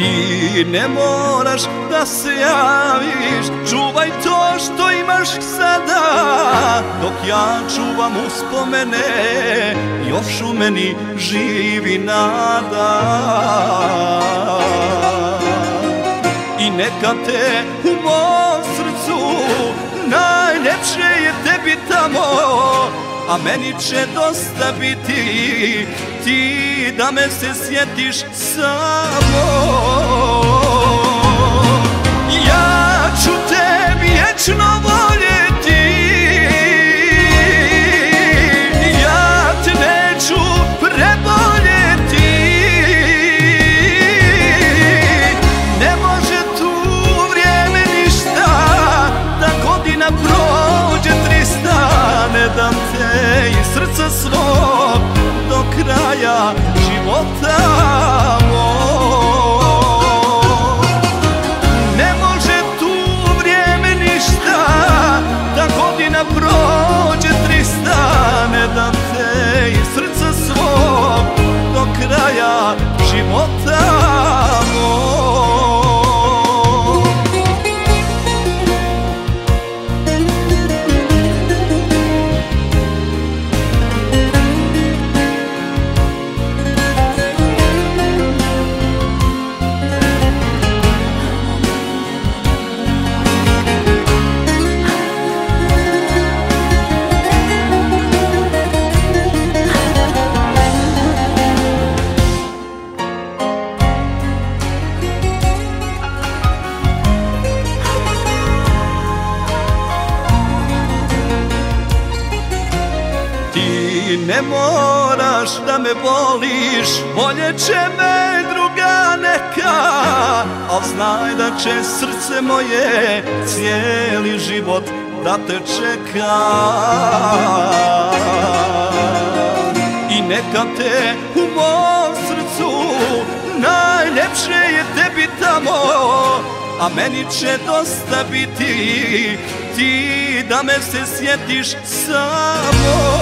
Ti ne moraš da se javiš Čuvaj to što imaš sada. Dok ja čuvam uspomene Još u meni živi nada. I neka te u mom srcu Najljepše je tebi tamo a meni će dosta biti ti da me se sjetiš samo. Ja ću te vječno voljeti srca svog do kraja života moj Ti ne moraš da me voliš Bolje će me druga neka. Al znaj da će srce moje Cijeli život da te čeka. I neka te u mom srcu Najljepše je tebi tamo a meni će dosta biti ti da me se sjetiš samo